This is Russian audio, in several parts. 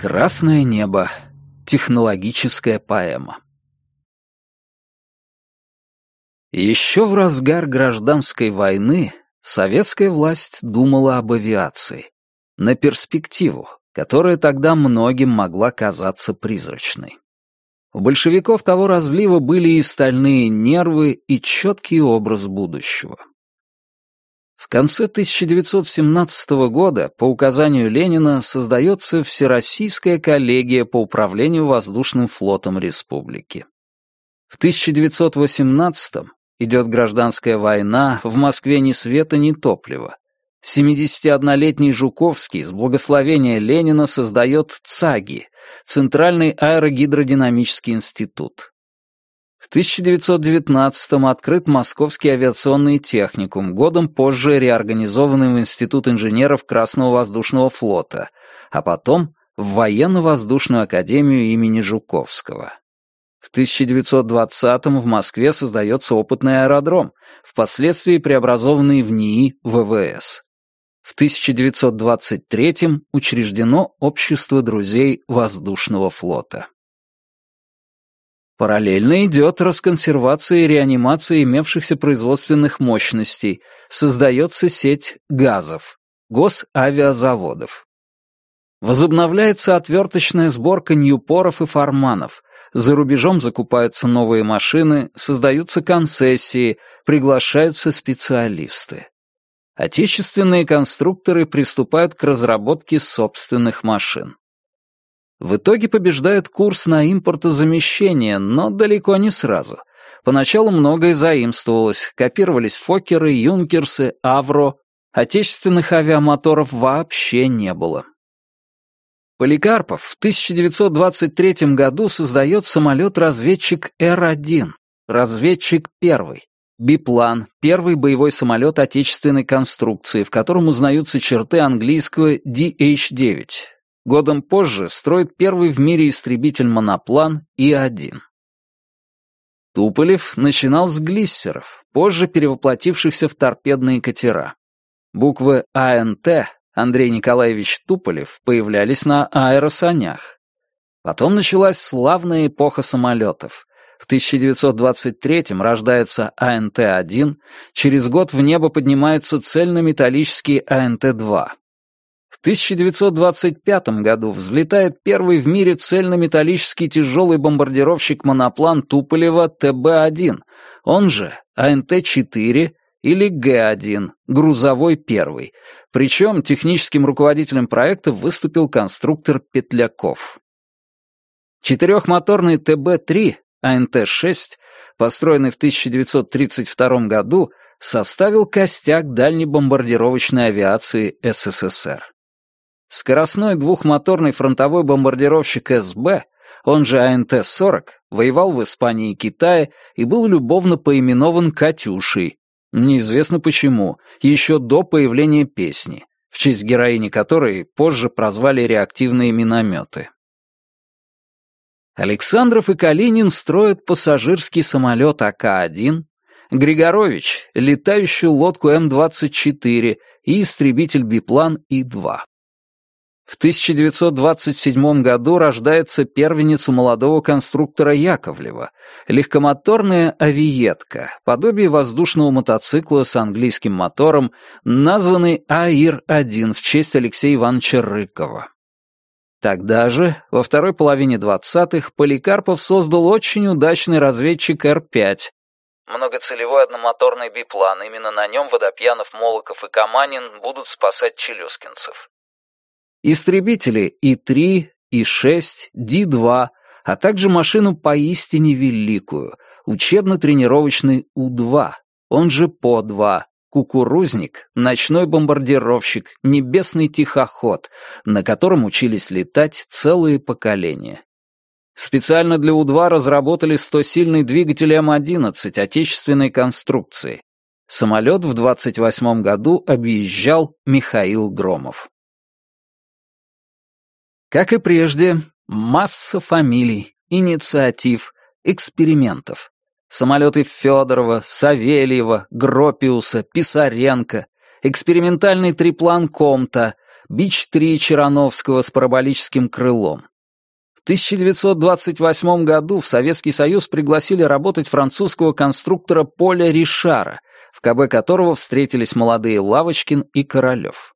Красное небо. Технологическая поэма. Еще в разгар гражданской войны советская власть думала об авиации. На перспективу, которая тогда многим могла казаться призрачной. У большевиков того разлива были и стальные нервы, и четкий образ будущего. В конце 1917 года по указанию Ленина создается Всероссийская коллегия по управлению воздушным флотом республики. В 1918 идет гражданская война, в Москве ни света, ни топлива. 71-летний Жуковский с благословения Ленина создает ЦАГИ, Центральный аэрогидродинамический институт. В 1919-м открыт Московский авиационный техникум, годом позже реорганизованный в Институт инженеров Красного воздушного флота, а потом в Военно-воздушную академию имени Жуковского. В 1920-м в Москве создается опытный аэродром, впоследствии преобразованный в НИИ ВВС. В 1923-м учреждено Общество друзей воздушного флота. Параллельно идет расконсервация и реанимация имевшихся производственных мощностей, создается сеть газов, госавиазаводов. Возобновляется отверточная сборка ньюпоров и форманов, за рубежом закупаются новые машины, создаются концессии, приглашаются специалисты. Отечественные конструкторы приступают к разработке собственных машин. В итоге побеждает курс на импортозамещение, но далеко не сразу. Поначалу многое заимствовалось, копировались Фокеры, Юнкерсы, Авро. Отечественных авиамоторов вообще не было. Поликарпов в 1923 году создает самолет-разведчик Р-1, разведчик первый, биплан, первый боевой самолет отечественной конструкции, в котором узнаются черты английского DH-9, Годом позже строит первый в мире истребитель-моноплан И-1. Туполев начинал с глиссеров, позже перевоплотившихся в торпедные катера. Буквы АНТ Андрей Николаевич Туполев появлялись на аэросанях. Потом началась славная эпоха самолетов. В 1923-м рождается АНТ-1, через год в небо поднимается цельнометаллический АНТ-2. В 1925 году взлетает первый в мире цельнометаллический тяжелый бомбардировщик-моноплан Туполева ТБ-1, он же АНТ-4 или Г-1, грузовой первый. Причем техническим руководителем проекта выступил конструктор Петляков. Четырехмоторный ТБ-3 АНТ-6, построенный в 1932 году, составил костяк дальней бомбардировочной авиации СССР. Скоростной двухмоторный фронтовой бомбардировщик СБ, он же АНТ-40, воевал в Испании и Китае и был любовно поименован «Катюшей». Неизвестно почему, еще до появления песни, в честь героини которой позже прозвали реактивные минометы. Александров и Калинин строят пассажирский самолет АК-1, Григорович — летающую лодку М-24 и истребитель-биплан И-2. В 1927 году рождается первенец у молодого конструктора Яковлева, легкомоторная авиетка, подобие воздушного мотоцикла с английским мотором, названный АИР-1 в честь Алексея Ивановича Рыкова. Тогда же, во второй половине 20-х, Поликарпов создал очень удачный разведчик Р-5, многоцелевой одномоторный биплан, именно на нем Водопьянов, Молоков и Каманин будут спасать челюскинцев. Истребители И-3, И-6, Ди-2, а также машину поистине великую, учебно-тренировочный У-2, он же По-2, кукурузник, ночной бомбардировщик, небесный тихоход, на котором учились летать целые поколения. Специально для У-2 разработали 100-сильный двигатель М-11 отечественной конструкции. Самолет в 28 году объезжал Михаил Громов. Как и прежде, масса фамилий, инициатив, экспериментов. Самолеты Федорова, Савельева, Гропиуса, Писаренко, экспериментальный триплан Комта, Бич-3 Черановского с параболическим крылом. В 1928 году в Советский Союз пригласили работать французского конструктора Поля Ришара, в КБ которого встретились молодые Лавочкин и Королев.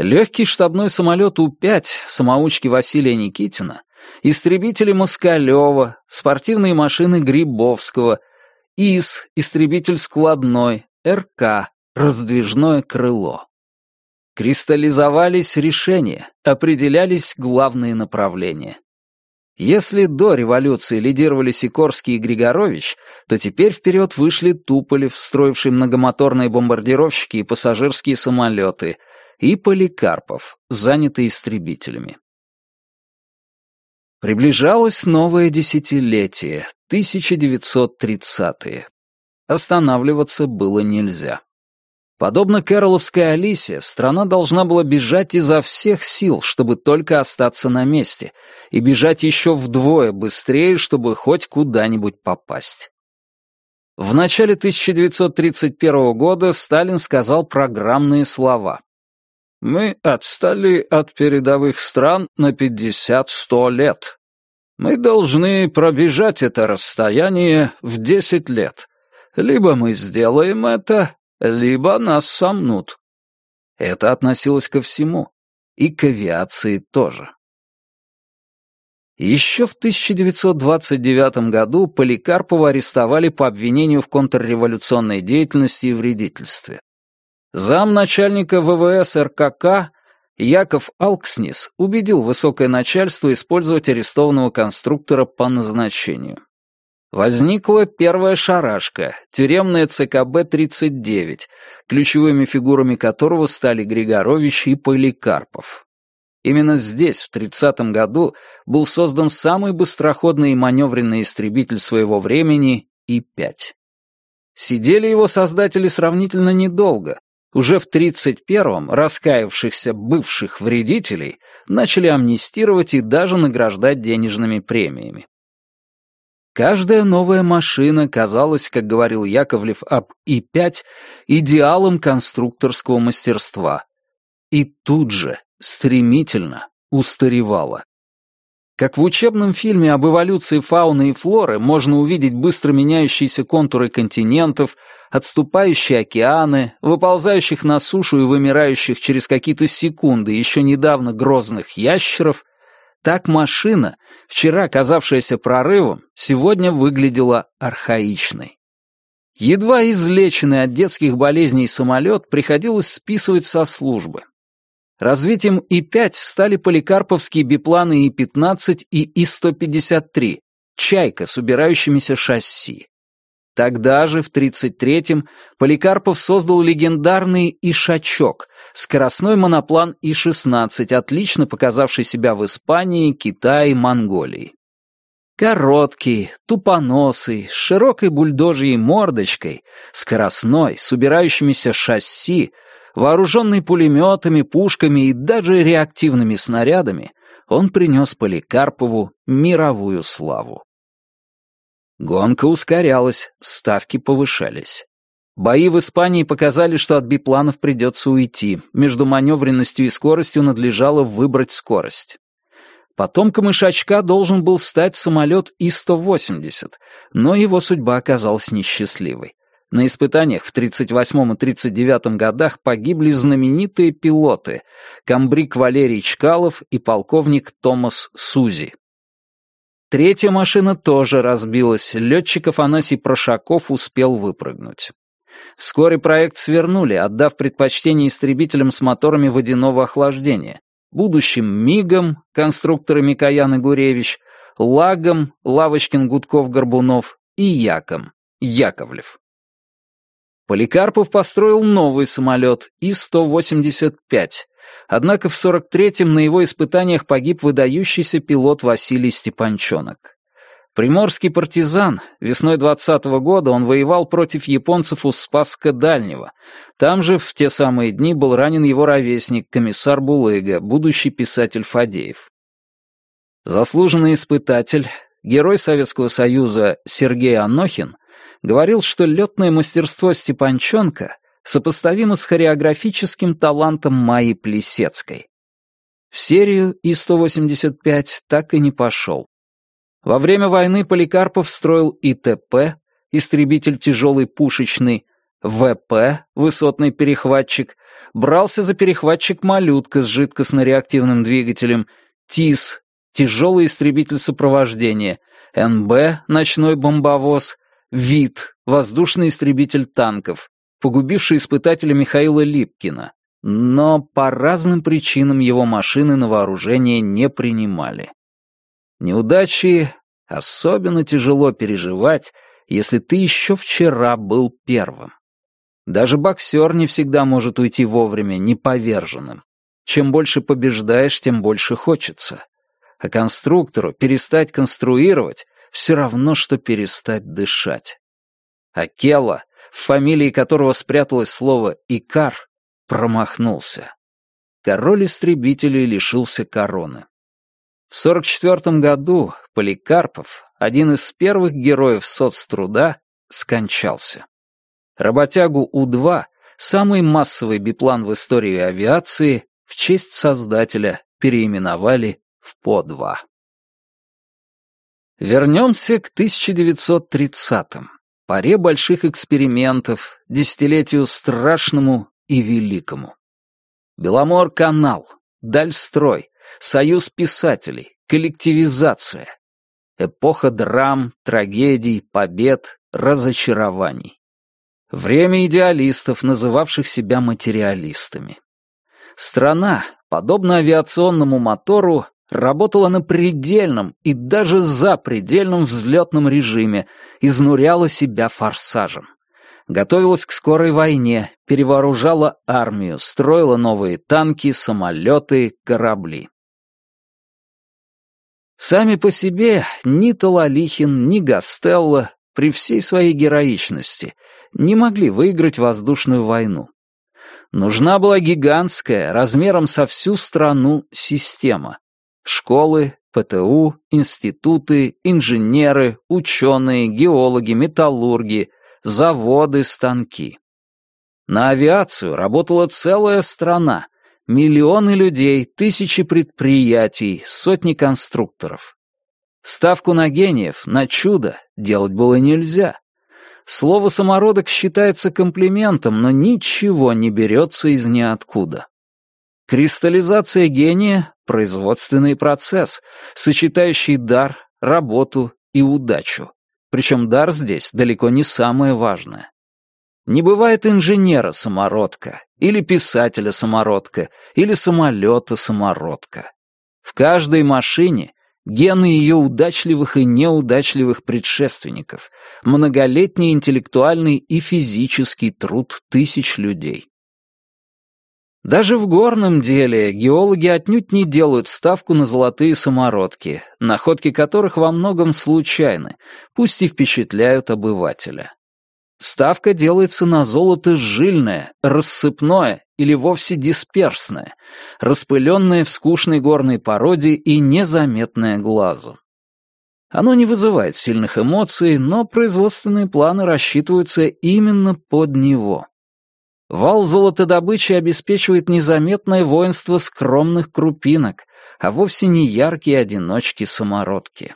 Легкий штабной самолет У-5 самоучки Василия Никитина, истребители Москалева, спортивные машины Грибовского, ИС, истребитель складной, РК, раздвижное крыло. Кристаллизовались решения, определялись главные направления. Если до революции лидировали Сикорский и Григорович, то теперь вперед вышли Туполев, строивший многомоторные бомбардировщики и пассажирские самолеты, и Поликарпов, занятый истребителями. Приближалось новое десятилетие, 1930-е. Останавливаться было нельзя. Подобно Кэроловской Алисе, страна должна была бежать изо всех сил, чтобы только остаться на месте, и бежать еще вдвое быстрее, чтобы хоть куда-нибудь попасть. В начале 1931 года Сталин сказал программные слова. «Мы отстали от передовых стран на 50-100 лет. Мы должны пробежать это расстояние в 10 лет. Либо мы сделаем это, либо нас сомнут. Это относилось ко всему, и к авиации тоже. Еще в 1929 году Поликарпова арестовали по обвинению в контрреволюционной деятельности и вредительстве. Замначальника ВВС РКК Яков Алкснис убедил высокое начальство использовать арестованного конструктора по назначению. Возникла первая шарашка, тюремная ЦКБ-39, ключевыми фигурами которого стали Григорович и Поликарпов. Именно здесь, в 30-м году, был создан самый быстроходный и маневренный истребитель своего времени И-5. Сидели его создатели сравнительно недолго. Уже в 31-м раскаявшихся бывших вредителей начали амнистировать и даже награждать денежными премиями. Каждая новая машина казалась, как говорил Яковлев об И-5, идеалом конструкторского мастерства. И тут же, стремительно, устаревала. Как в учебном фильме об эволюции фауны и флоры можно увидеть быстро меняющиеся контуры континентов, отступающие океаны, выползающих на сушу и вымирающих через какие-то секунды еще недавно грозных ящеров, так машина, вчера казавшаяся прорывом, сегодня выглядела архаичной. Едва излеченный от детских болезней самолет приходилось списывать со службы. Развитием И-5 стали поликарповские бипланы И-15 и И-153, «Чайка» с убирающимися шасси. Тогда же, в 33-м, Поликарпов создал легендарный «Ишачок» — скоростной моноплан И-16, отлично показавший себя в Испании, Китае, Монголии. Короткий, тупоносый, с широкой бульдожьей мордочкой, скоростной, с убирающимися шасси, вооруженный пулеметами, пушками и даже реактивными снарядами, он принес Поликарпову мировую славу. Гонка ускорялась, ставки повышались. Бои в Испании показали, что от бипланов придется уйти. Между маневренностью и скоростью надлежало выбрать скорость. Потомком Ишачка должен был стать самолет И-180, но его судьба оказалась несчастливой. На испытаниях в 1938 и 1939 годах погибли знаменитые пилоты комбриг Валерий Чкалов и полковник Томас Сузи. Третья машина тоже разбилась, летчик Афанасий Прошаков успел выпрыгнуть. Вскоре проект свернули, отдав предпочтение истребителям с моторами водяного охлаждения, будущим МИГом, конструкторы Микоян и Гуревич, Лагом, Лавочкин, Гудков, Горбунов и Яком, Яковлев. Поликарпов построил новый самолет И-185, Однако в 43-м на его испытаниях погиб выдающийся пилот Василий Степанчонок. Приморский партизан, весной 20 -го года он воевал против японцев у Спасска Дальнего. Там же в те самые дни был ранен его ровесник, комиссар Булыга, будущий писатель Фадеев. Заслуженный испытатель, герой Советского Союза Сергей Анохин говорил, что летное мастерство Степанчонка сопоставимо с хореографическим талантом Майи Плесецкой. В серию И-185 так и не пошел. Во время войны Поликарпов строил ИТП, истребитель тяжелый пушечный, ВП, высотный перехватчик, брался за перехватчик «Малютка» с жидкостно-реактивным двигателем, ТИС, тяжелый истребитель сопровождения, НБ, ночной бомбовоз, ВИТ, воздушный истребитель танков, погубивший испытателя Михаила Липкина. Но по разным причинам его машины на вооружение не принимали. Неудачи особенно тяжело переживать, если ты еще вчера был первым. Даже боксер не всегда может уйти вовремя, неповерженным. Чем больше побеждаешь, тем больше хочется. А конструктору перестать конструировать все равно, что перестать дышать. Акела, в фамилии которого спряталось слово «Икар», промахнулся. Король истребителей лишился короны. В 44 году Поликарпов, один из первых героев соцтруда, скончался. Работягу У-2, самый массовый биплан в истории авиации, в честь создателя переименовали в По-2. Вернемся к 1930-м, паре больших экспериментов, десятилетию страшному и великому. Беломор-канал, Дальстрой, Союз писателей, коллективизация. Эпоха драм, трагедий, побед, разочарований. Время идеалистов, называвших себя материалистами. Страна, подобно авиационному мотору, работала на предельном и даже запредельном взлетном режиме, изнуряла себя форсажем. Готовилась к скорой войне, перевооружала армию, строила новые танки, самолеты, корабли. Сами по себе ни Талалихин, ни Гастелло при всей своей героичности не могли выиграть воздушную войну. Нужна была гигантская, размером со всю страну, система. Школы, ПТУ, институты, инженеры, ученые, геологи, металлурги, заводы, станки. На авиацию работала целая страна, Миллионы людей, тысячи предприятий, сотни конструкторов. Ставку на гениев, на чудо делать было нельзя. Слово «самородок» считается комплиментом, но ничего не берется из ниоткуда. Кристаллизация гения — производственный процесс, сочетающий дар, работу и удачу. Причем дар здесь далеко не самое важное. Не бывает инженера-самородка, или писателя-самородка, или самолета-самородка. В каждой машине гены ее удачливых и неудачливых предшественников, многолетний интеллектуальный и физический труд тысяч людей. Даже в горном деле геологи отнюдь не делают ставку на золотые самородки, находки которых во многом случайны, пусть и впечатляют обывателя. Ставка делается на золото жильное, рассыпное или вовсе дисперсное, распыленное в скучной горной породе и незаметное глазу. Оно не вызывает сильных эмоций, но производственные планы рассчитываются именно под него. Вал золотодобычи обеспечивает незаметное воинство скромных крупинок, а вовсе не яркие одиночки-самородки.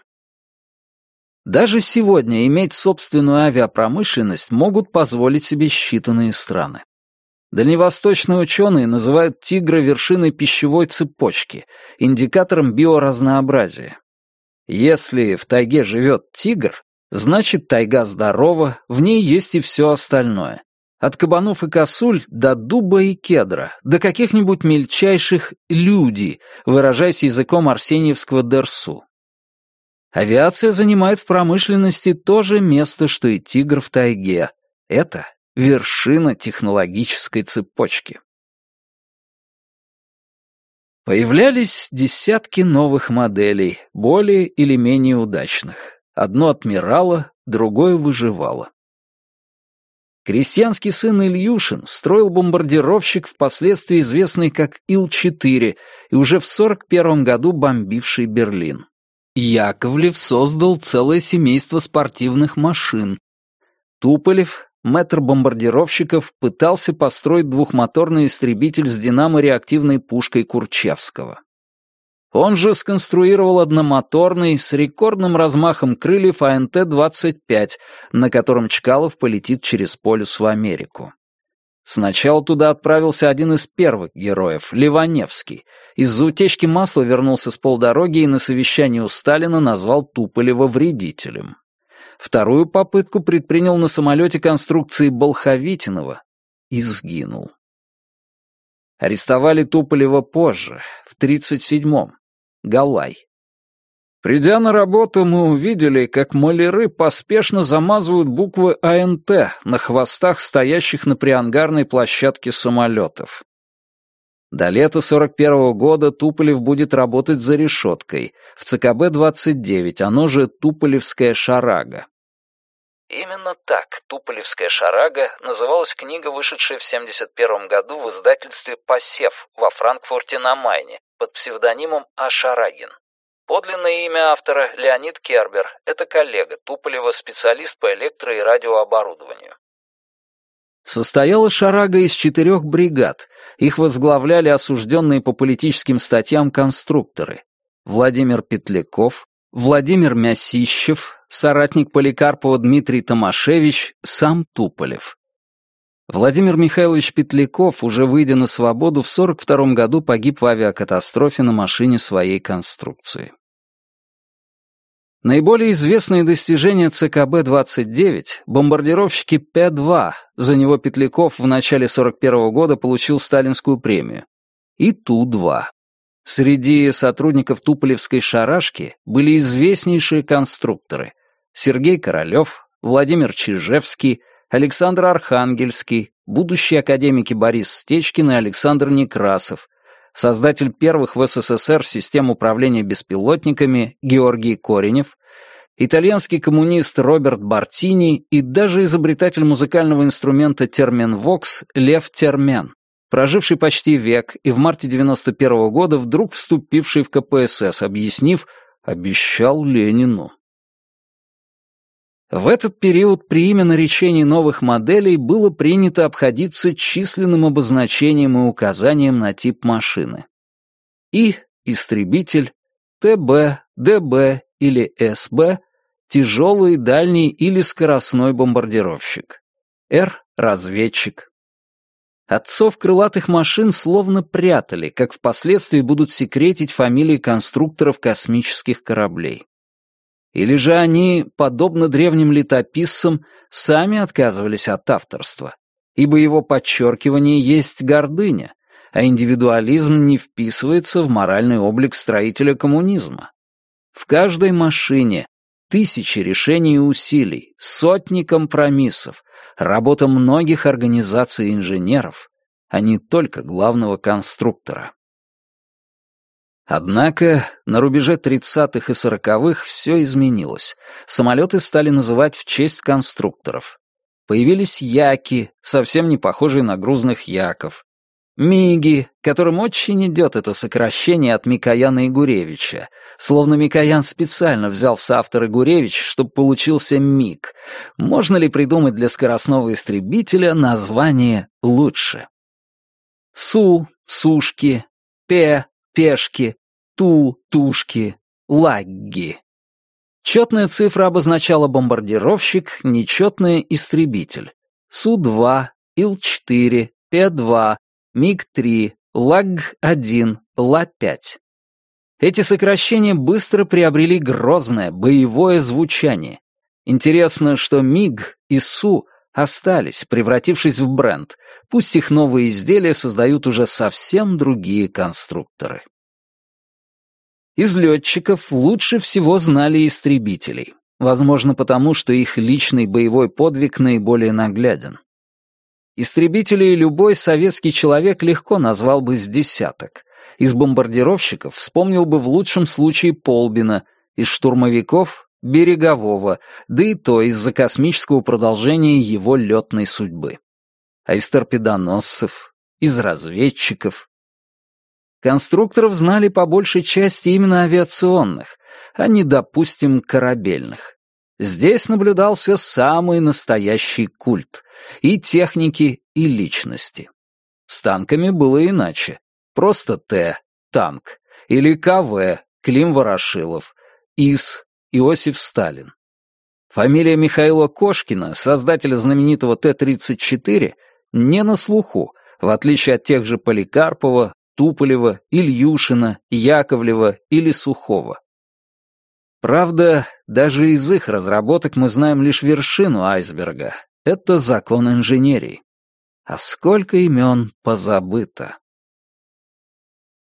Даже сегодня иметь собственную авиапромышленность могут позволить себе считанные страны. Дальневосточные ученые называют тигра вершиной пищевой цепочки, индикатором биоразнообразия. Если в тайге живет тигр, значит тайга здорова, в ней есть и все остальное. От кабанов и косуль до дуба и кедра, до каких-нибудь мельчайших «люди», выражаясь языком арсеньевского дерсу. Авиация занимает в промышленности то же место, что и тигр в тайге. Это вершина технологической цепочки. Появлялись десятки новых моделей, более или менее удачных. Одно отмирало, другое выживало. Крестьянский сын Ильюшин строил бомбардировщик, впоследствии известный как Ил-4, и уже в 41 году бомбивший Берлин. Яковлев создал целое семейство спортивных машин. Туполев мэтр бомбардировщиков пытался построить двухмоторный истребитель с динамо-реактивной пушкой Курчевского. Он же сконструировал одномоторный с рекордным размахом крыльев АНТ-25, на котором Чкалов полетит через полюс в Америку. Сначала туда отправился один из первых героев, Ливаневский. Из-за утечки масла вернулся с полдороги и на совещании у Сталина назвал Туполева вредителем. Вторую попытку предпринял на самолете конструкции Болховитинова и сгинул. Арестовали Туполева позже, в 37-м. Галай. Придя на работу, мы увидели, как маляры поспешно замазывают буквы АНТ на хвостах стоящих на приангарной площадке самолетов. До лета 41 -го года Туполев будет работать за решеткой, в ЦКБ-29, оно же Туполевская шарага. Именно так «Туполевская шарага» называлась книга, вышедшая в 71 году в издательстве «Посев» во Франкфурте на Майне под псевдонимом А. Шарагин. Подлинное имя автора — Леонид Кербер. Это коллега Туполева, специалист по электро- и радиооборудованию. Состояла шарага из четырех бригад. Их возглавляли осужденные по политическим статьям конструкторы. Владимир Петляков, Владимир Мясищев, соратник Поликарпова Дмитрий Томашевич, сам Туполев. Владимир Михайлович Петляков, уже выйдя на свободу, в 42 году погиб в авиакатастрофе на машине своей конструкции. Наиболее известные достижения ЦКБ-29 — бомбардировщики П-2, за него Петляков в начале 41 года получил сталинскую премию, и Ту-2. Среди сотрудников Туполевской шарашки были известнейшие конструкторы Сергей Королёв, Владимир Чижевский, Александр Архангельский, будущие академики Борис Стечкин и Александр Некрасов, создатель первых в СССР систем управления беспилотниками Георгий Коренев, итальянский коммунист Роберт Бартини и даже изобретатель музыкального инструмента терменвокс Лев Термен проживший почти век и в марте 91 -го года вдруг вступивший в КПСС, объяснив «обещал Ленину». В этот период при имя наречений новых моделей было принято обходиться численным обозначением и указанием на тип машины. И — истребитель, ТБ, ДБ или СБ — тяжелый, дальний или скоростной бомбардировщик. Р — разведчик, Отцов крылатых машин словно прятали, как впоследствии будут секретить фамилии конструкторов космических кораблей. Или же они, подобно древним летописцам, сами отказывались от авторства, ибо его подчеркивание есть гордыня, а индивидуализм не вписывается в моральный облик строителя коммунизма. В каждой машине тысячи решений и усилий, сотни компромиссов, работа многих организаций инженеров, а не только главного конструктора. Однако на рубеже 30-х и 40-х все изменилось. Самолеты стали называть в честь конструкторов. Появились яки, совсем не похожие на грузных яков. Миги, которым очень идет это сокращение от Микояна и Гуревича, словно Микоян специально взял в соавторы Гуревич, чтобы получился Миг. Можно ли придумать для скоростного истребителя название лучше? Су — сушки, Пе — пешки, Ту — тушки, Лагги. Четная цифра обозначала бомбардировщик, нечетная — истребитель. Су-2, Ил-4, П-2, МиГ-3, ЛАГ-1, Ла-5. Эти сокращения быстро приобрели грозное, боевое звучание. Интересно, что МиГ и СУ остались, превратившись в бренд, пусть их новые изделия создают уже совсем другие конструкторы. Из летчиков лучше всего знали истребителей, возможно потому, что их личный боевой подвиг наиболее нагляден. Истребителей любой советский человек легко назвал бы с десяток. Из бомбардировщиков вспомнил бы в лучшем случае Полбина, из штурмовиков — Берегового, да и то из-за космического продолжения его летной судьбы. А из торпедоносцев, из разведчиков. Конструкторов знали по большей части именно авиационных, а не, допустим, корабельных. Здесь наблюдался самый настоящий культ и техники, и личности. С танками было иначе. Просто Т, танк, или КВ, Клим Ворошилов, ИС, Иосиф Сталин. Фамилия Михаила Кошкина, создателя знаменитого Т-34, не на слуху, в отличие от тех же Поликарпова, Туполева, Ильюшина, Яковлева или Сухого. Правда, даже из их разработок мы знаем лишь вершину айсберга. Это закон инженерии. А сколько имен позабыто.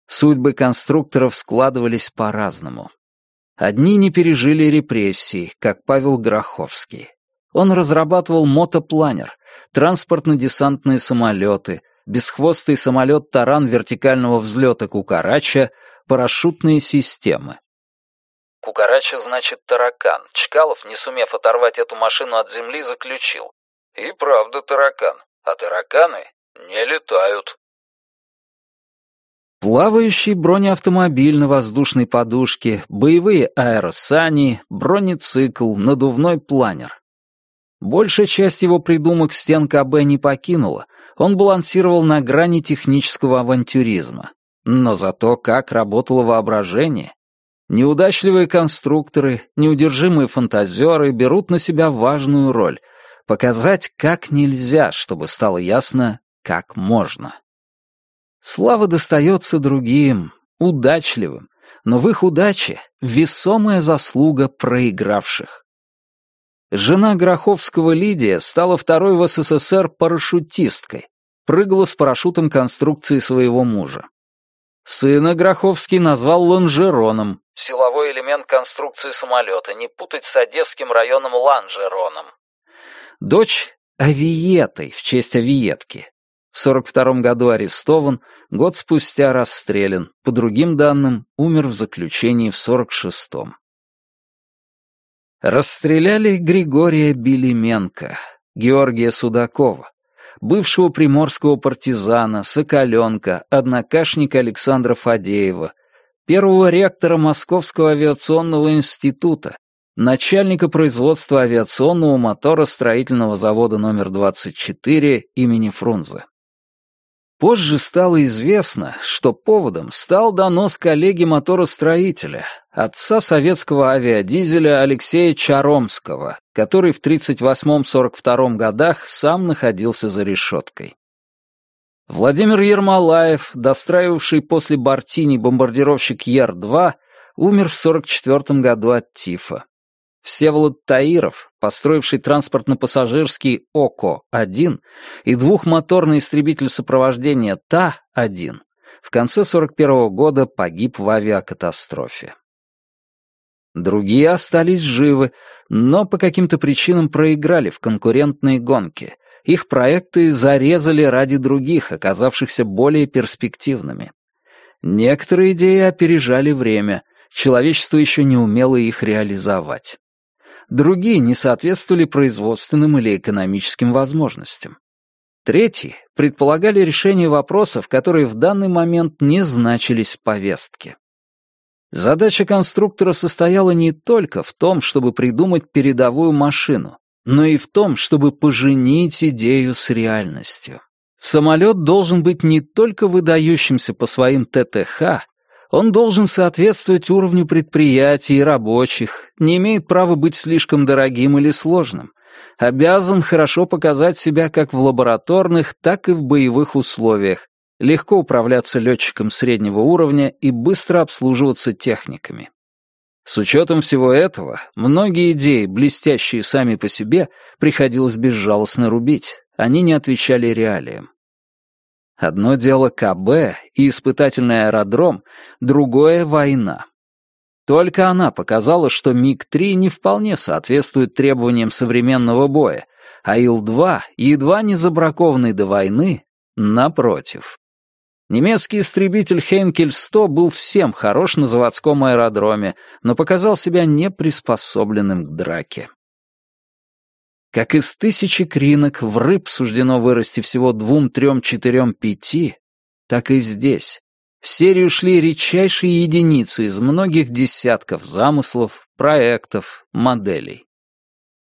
Судьбы конструкторов складывались по-разному. Одни не пережили репрессий, как Павел Гроховский. Он разрабатывал мотопланер, транспортно-десантные самолеты, бесхвостый самолет «Таран» вертикального взлета «Кукарача», парашютные системы. «Кукарача» значит «таракан». Чкалов, не сумев оторвать эту машину от земли, заключил. «И правда таракан, а тараканы не летают». Плавающий бронеавтомобиль на воздушной подушке, боевые аэросани, бронецикл, надувной планер. Большая часть его придумок стен КБ не покинула, он балансировал на грани технического авантюризма. Но зато как работало воображение. Неудачливые конструкторы, неудержимые фантазеры берут на себя важную роль — показать как нельзя, чтобы стало ясно, как можно. Слава достается другим, удачливым, но в их удаче весомая заслуга проигравших. Жена Гроховского Лидия стала второй в СССР парашютисткой, прыгала с парашютом конструкции своего мужа. Сына Гроховский назвал лонжероном, силовой элемент конструкции самолета, не путать с одесским районом Ланжероном. Дочь — авиетой в честь авиетки, в 42 году арестован, год спустя расстрелян, по другим данным, умер в заключении в 46-м. Расстреляли Григория Белименко, Георгия Судакова, бывшего приморского партизана, Соколенка, однокашника Александра Фадеева, первого ректора Московского авиационного института, начальника производства авиационного мотора строительного завода номер 24 имени Фрунзе. Позже стало известно, что поводом стал донос коллеги моторостроителя, отца советского авиадизеля Алексея Чаромского, который в 1938-1942 годах сам находился за решеткой. Владимир Ермолаев, достраивавший после Бартини бомбардировщик Ер-2, умер в 1944 году от тифа. Всеволод Таиров, построивший транспортно-пассажирский ОКО-1 и двухмоторный истребитель сопровождения Та-1, в конце 41 -го года погиб в авиакатастрофе. Другие остались живы, но по каким-то причинам проиграли в конкурентные гонки. Их проекты зарезали ради других, оказавшихся более перспективными. Некоторые идеи опережали время, человечество еще не умело их реализовать другие не соответствовали производственным или экономическим возможностям. Третьи предполагали решение вопросов, которые в данный момент не значились в повестке. Задача конструктора состояла не только в том, чтобы придумать передовую машину, но и в том, чтобы поженить идею с реальностью. Самолет должен быть не только выдающимся по своим ТТХ, он должен соответствовать уровню предприятий и рабочих, не имеет права быть слишком дорогим или сложным, обязан хорошо показать себя как в лабораторных, так и в боевых условиях, легко управляться летчиком среднего уровня и быстро обслуживаться техниками. С учетом всего этого, многие идеи, блестящие сами по себе, приходилось безжалостно рубить, они не отвечали реалиям. Одно дело КБ и испытательный аэродром, другое — война. Только она показала, что МиГ-3 не вполне соответствует требованиям современного боя, а Ил-2, едва не забракованный до войны, напротив. Немецкий истребитель Хейнкель-100 был всем хорош на заводском аэродроме, но показал себя неприспособленным к драке. Как из тысячи кринок в рыб суждено вырасти всего двум, трем, четырем, пяти, так и здесь. В серию шли редчайшие единицы из многих десятков замыслов, проектов, моделей.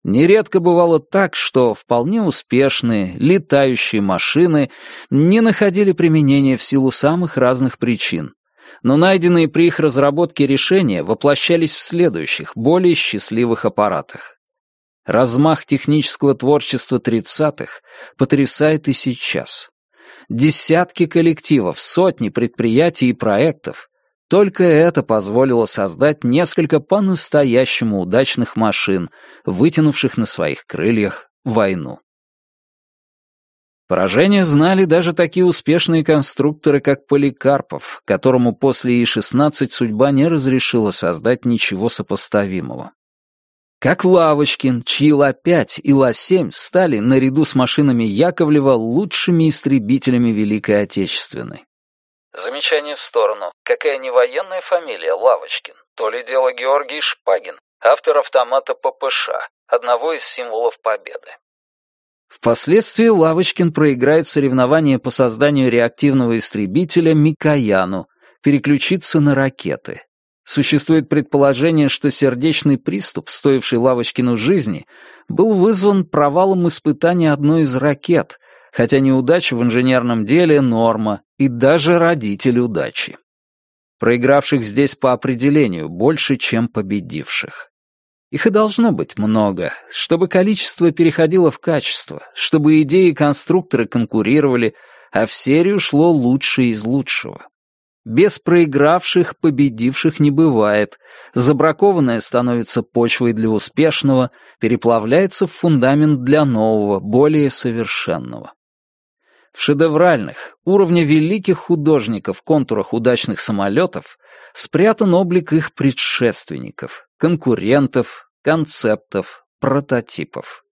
Нередко бывало так, что вполне успешные летающие машины не находили применения в силу самых разных причин, но найденные при их разработке решения воплощались в следующих, более счастливых аппаратах. Размах технического творчества 30-х потрясает и сейчас. Десятки коллективов, сотни предприятий и проектов. Только это позволило создать несколько по-настоящему удачных машин, вытянувших на своих крыльях войну. Поражение знали даже такие успешные конструкторы, как Поликарпов, которому после И-16 судьба не разрешила создать ничего сопоставимого. Как Лавочкин, чьи Ла-5 и Ла-7 стали, наряду с машинами Яковлева, лучшими истребителями Великой Отечественной. Замечание в сторону. Какая не военная фамилия Лавочкин? То ли дело Георгий Шпагин, автор автомата ППШ, одного из символов Победы. Впоследствии Лавочкин проиграет соревнования по созданию реактивного истребителя Микояну, переключиться на ракеты. Существует предположение, что сердечный приступ, стоивший Лавочкину жизни, был вызван провалом испытания одной из ракет, хотя неудача в инженерном деле — норма, и даже родитель удачи. Проигравших здесь по определению больше, чем победивших. Их и должно быть много, чтобы количество переходило в качество, чтобы идеи конструкторы конкурировали, а в серию шло лучшее из лучшего. Без проигравших победивших не бывает. Забракованное становится почвой для успешного, переплавляется в фундамент для нового, более совершенного. В шедевральных, уровня великих художников контурах удачных самолетов спрятан облик их предшественников, конкурентов, концептов, прототипов.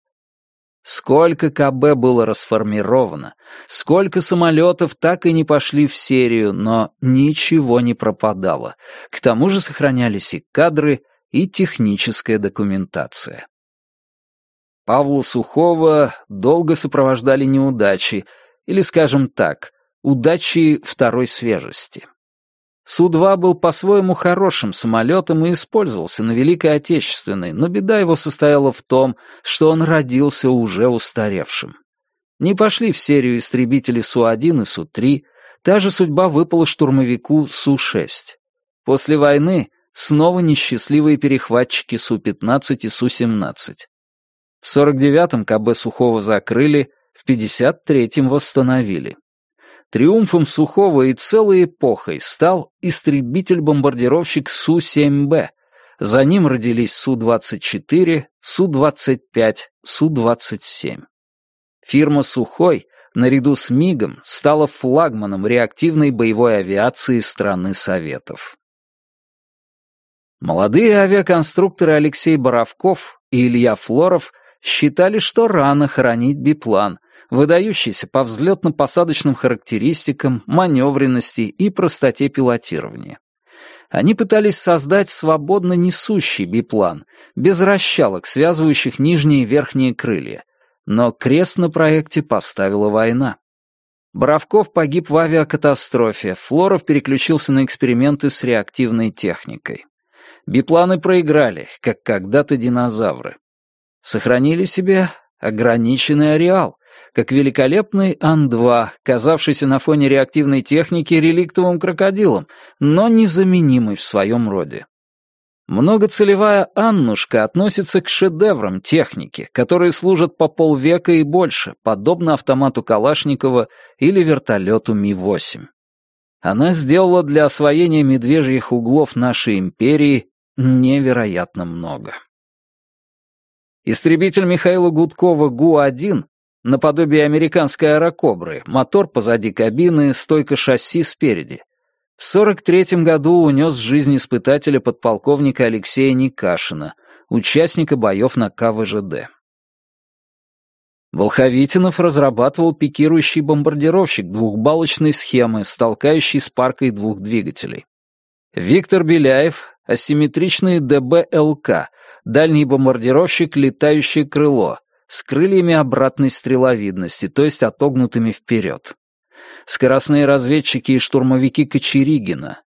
Сколько КБ было расформировано, сколько самолетов так и не пошли в серию, но ничего не пропадало. К тому же сохранялись и кадры, и техническая документация. Павла Сухого долго сопровождали неудачи, или, скажем так, удачи второй свежести. Су-2 был по-своему хорошим самолетом и использовался на Великой Отечественной, но беда его состояла в том, что он родился уже устаревшим. Не пошли в серию истребители Су-1 и Су-3, та же судьба выпала штурмовику Су-6. После войны снова несчастливые перехватчики Су-15 и Су-17. В 49-м КБ Сухого закрыли, в 53-м восстановили. Триумфом Сухого и целой эпохой стал истребитель-бомбардировщик Су-7Б. За ним родились Су-24, Су-25, Су-27. Фирма «Сухой» наряду с МИГом стала флагманом реактивной боевой авиации страны Советов. Молодые авиаконструкторы Алексей Боровков и Илья Флоров считали, что рано хоронить биплан, выдающийся по взлетно-посадочным характеристикам, маневренности и простоте пилотирования. Они пытались создать свободно несущий биплан, без расщалок, связывающих нижние и верхние крылья. Но крест на проекте поставила война. Боровков погиб в авиакатастрофе, Флоров переключился на эксперименты с реактивной техникой. Бипланы проиграли, как когда-то динозавры. Сохранили себе ограниченный ареал, как великолепный Ан-2, казавшийся на фоне реактивной техники реликтовым крокодилом, но незаменимый в своем роде. Многоцелевая Аннушка относится к шедеврам техники, которые служат по полвека и больше, подобно автомату Калашникова или вертолету Ми-8. Она сделала для освоения медвежьих углов нашей империи невероятно много. Истребитель Михаила Гудкова Гу-1 наподобие американской аэрокобры, мотор позади кабины, стойка шасси спереди. В 43-м году унес жизнь испытателя подполковника Алексея Никашина, участника боев на КВЖД. Волховитинов разрабатывал пикирующий бомбардировщик двухбалочной схемы с толкающей с паркой двух двигателей. Виктор Беляев — асимметричный ДБЛК, дальний бомбардировщик «Летающее крыло», с крыльями обратной стреловидности, то есть отогнутыми вперед. Скоростные разведчики и штурмовики Кочеригина,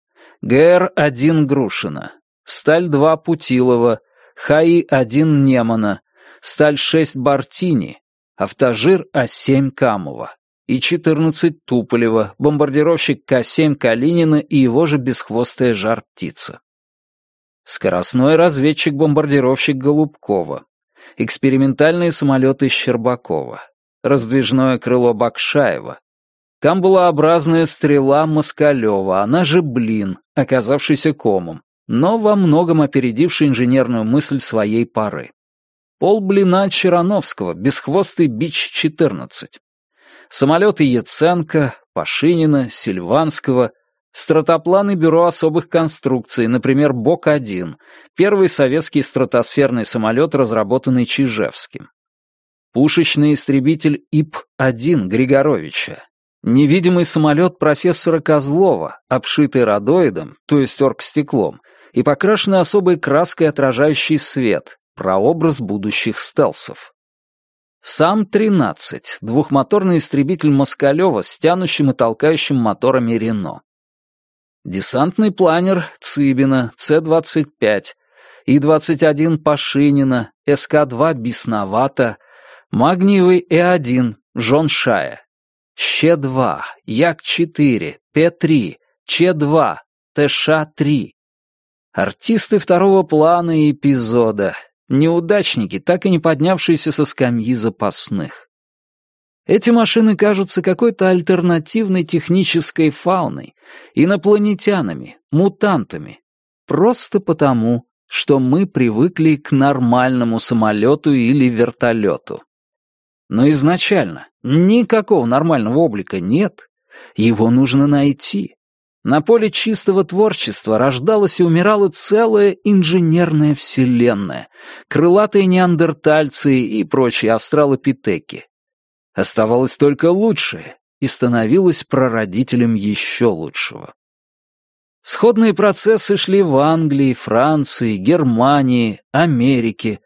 ГР-1 Грушина, Сталь-2 Путилова, ХАИ-1 Немана, Сталь-6 Бартини, автожир А-7 Камова и 14 Туполева, бомбардировщик К-7 Калинина и его же бесхвостая жар-птица. Скоростной разведчик-бомбардировщик Голубкова, экспериментальные самолеты Щербакова, раздвижное крыло Бакшаева, камбулообразная стрела Москалева, она же Блин, оказавшийся комом, но во многом опередивший инженерную мысль своей поры. Пол блина Черановского, бесхвостый Бич-14. Самолеты Яценко, Пашинина, Сильванского, стратопланы Бюро особых конструкций, например, БОК-1, первый советский стратосферный самолет, разработанный Чижевским. Пушечный истребитель ИП-1 Григоровича, невидимый самолет профессора Козлова, обшитый радоидом, то есть оргстеклом, и покрашенный особой краской отражающий свет, прообраз будущих стелсов. САМ-13, двухмоторный истребитель Москалева с тянущим и толкающим моторами Рено. Десантный планер Цыбина, С-25, И-21 Пашинина, СК-2 Бесновата, магниевый Э-1 Жон Шая, Щ-2, Як-4, П-3, Ч-2, ТШ-3. Артисты второго плана и эпизода, неудачники, так и не поднявшиеся со скамьи запасных. Эти машины кажутся какой-то альтернативной технической фауной, инопланетянами, мутантами, просто потому, что мы привыкли к нормальному самолету или вертолету. Но изначально никакого нормального облика нет, его нужно найти. На поле чистого творчества рождалась и умирала целая инженерная вселенная, крылатые неандертальцы и прочие австралопитеки. Оставалось только лучшее, и становилось прародителем еще лучшего. Сходные процессы шли в Англии, Франции, Германии, Америке.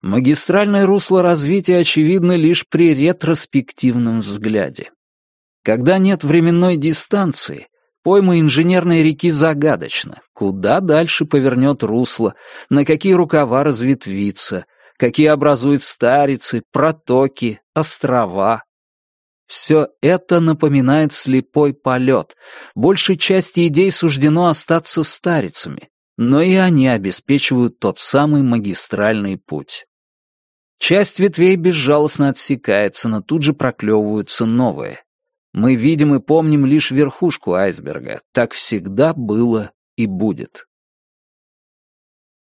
Магистральное русло развития очевидно лишь при ретроспективном взгляде. Когда нет временной дистанции — Пойма инженерной реки загадочна. Куда дальше повернет русло, на какие рукава разветвится, какие образуют старицы, протоки, острова. Все это напоминает слепой полет. Большей части идей суждено остаться старицами, но и они обеспечивают тот самый магистральный путь. Часть ветвей безжалостно отсекается, но тут же проклевываются новые. Мы видим и помним лишь верхушку айсберга. Так всегда было и будет.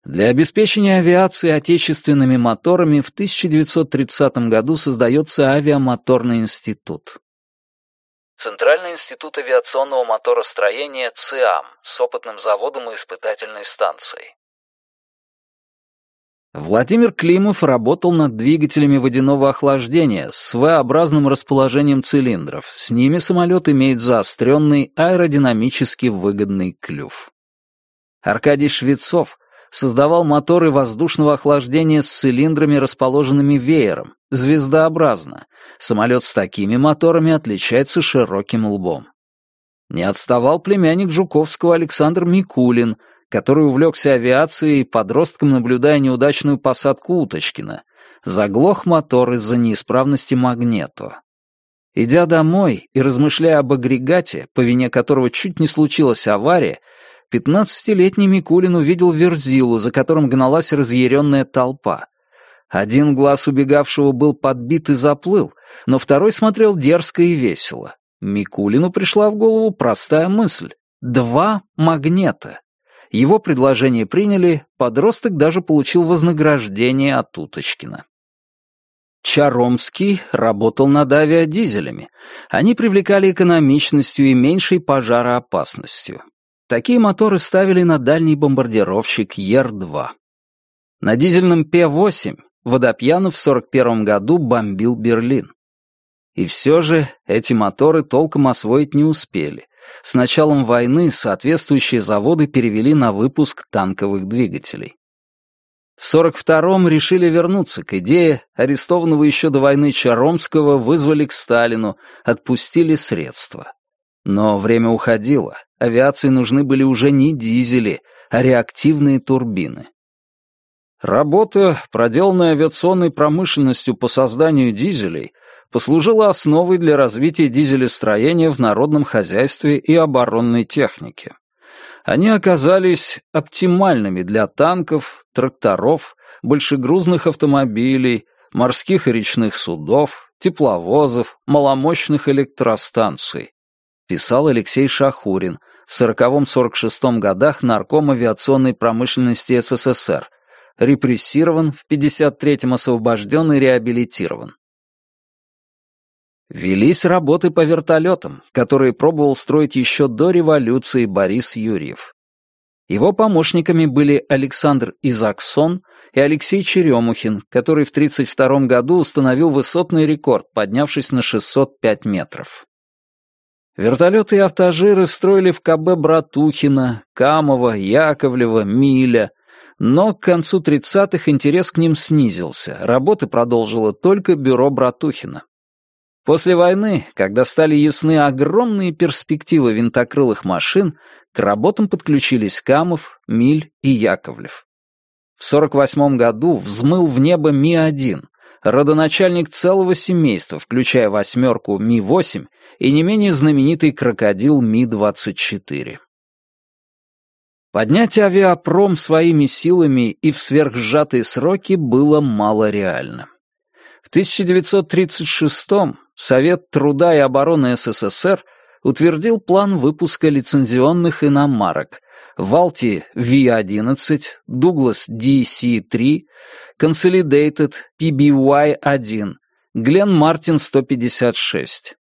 Для обеспечения авиации отечественными моторами в 1930 году создается Авиамоторный институт. Центральный институт авиационного моторостроения ЦИАМ с опытным заводом и испытательной станцией. Владимир Климов работал над двигателями водяного охлаждения с V-образным расположением цилиндров. С ними самолет имеет заостренный аэродинамически выгодный клюв. Аркадий Швецов создавал моторы воздушного охлаждения с цилиндрами, расположенными веером, звездообразно. Самолет с такими моторами отличается широким лбом. Не отставал племянник Жуковского Александр Микулин — который увлекся авиацией, подростком наблюдая неудачную посадку Уточкина, заглох мотор из-за неисправности магнето. Идя домой и размышляя об агрегате, по вине которого чуть не случилась авария, пятнадцатилетний Микулин увидел верзилу, за которым гналась разъяренная толпа. Один глаз убегавшего был подбит и заплыл, но второй смотрел дерзко и весело. Микулину пришла в голову простая мысль. Два магнета. Его предложение приняли, подросток даже получил вознаграждение от Уточкина. Чаромский работал над авиадизелями. Они привлекали экономичностью и меньшей пожароопасностью. Такие моторы ставили на дальний бомбардировщик Ер-2. На дизельном П-8 Водопьянов в 41 году бомбил Берлин. И все же эти моторы толком освоить не успели. С началом войны соответствующие заводы перевели на выпуск танковых двигателей. В 42-м решили вернуться к идее, арестованного еще до войны Чаромского вызвали к Сталину, отпустили средства. Но время уходило, авиации нужны были уже не дизели, а реактивные турбины. Работа, проделанная авиационной промышленностью по созданию дизелей, послужила основой для развития дизелестроения в народном хозяйстве и оборонной технике. Они оказались оптимальными для танков, тракторов, большегрузных автомобилей, морских и речных судов, тепловозов, маломощных электростанций, писал Алексей Шахурин в 40-46 годах нарком авиационной промышленности СССР, репрессирован, в 53-м освобожден и реабилитирован. Велись работы по вертолетам, которые пробовал строить еще до революции Борис Юрьев. Его помощниками были Александр Изаксон и Алексей Черемухин, который в 1932 году установил высотный рекорд, поднявшись на 605 метров. Вертолеты и автожиры строили в КБ Братухина, Камова, Яковлева, Миля, но к концу 30-х интерес к ним снизился, работы продолжило только бюро Братухина. После войны, когда стали ясны огромные перспективы винтокрылых машин, к работам подключились Камов, Миль и Яковлев. В 48 году взмыл в небо Ми-1, родоначальник целого семейства, включая восьмерку Ми-8 и не менее знаменитый крокодил Ми-24. Поднять авиапром своими силами и в сверхсжатые сроки было малореально. В 1936-м Совет труда и обороны СССР утвердил план выпуска лицензионных иномарок Валти V-11, Дуглас DC-3, Consolidated PBY-1, Глен Мартин 156.